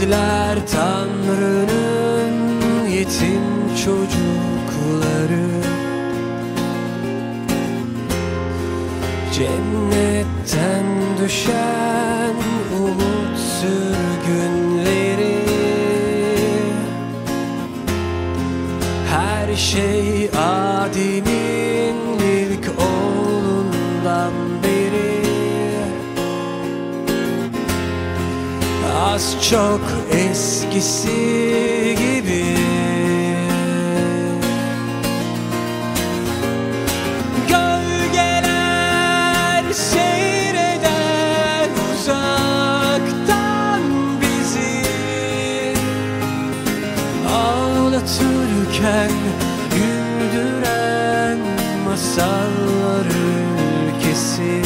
Bizler Tanrı'nın yetim çocukları. Cennetten düşen umut sürgünleri. Her şey Adem'in ilk oğlundan Az çok eskisi gibi. Gölgeler seyreder uzaktan bizi. Ağlatırken güldüren masallar ülkesi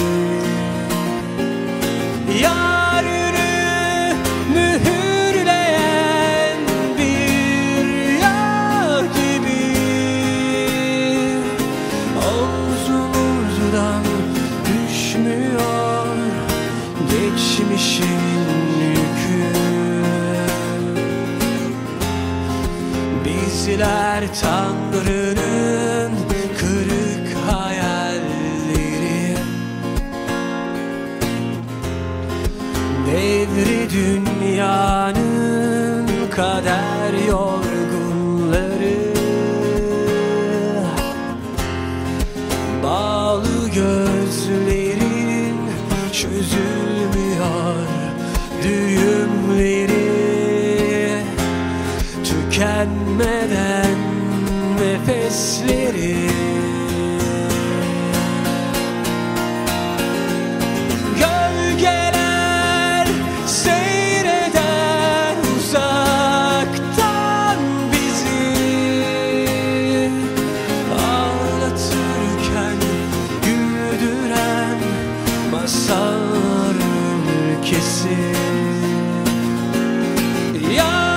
düşmüyor geçmişin yükü. Bizler Tanrı'nın kırık hayalleri. Devri dünyanın kader yorgunları Tükenmeden nefesleri. Gölgeler seyreder uzaktan bizi. Ağlatırken güldüren masal ülkesi Yarını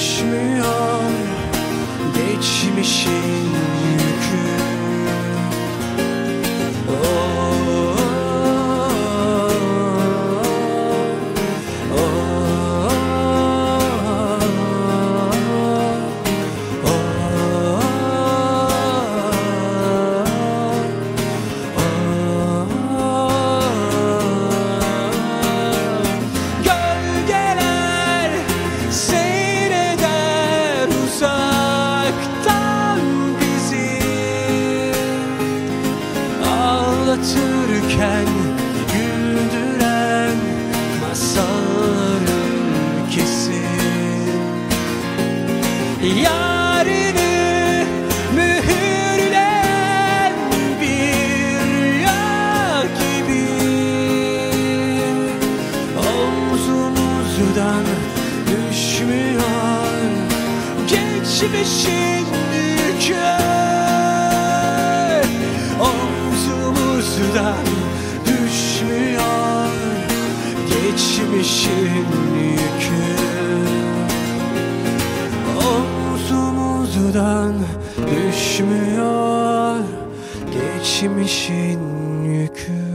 düşmüyor geçmişin Ağlatırken güldüren masal ülkesi Yarını mühürleyen bir yağ gibi. Omzumuzdan düşmüyor geçmişin yükü geçmişin yükü. Omzumuzdan düşmüyor geçmişin yükü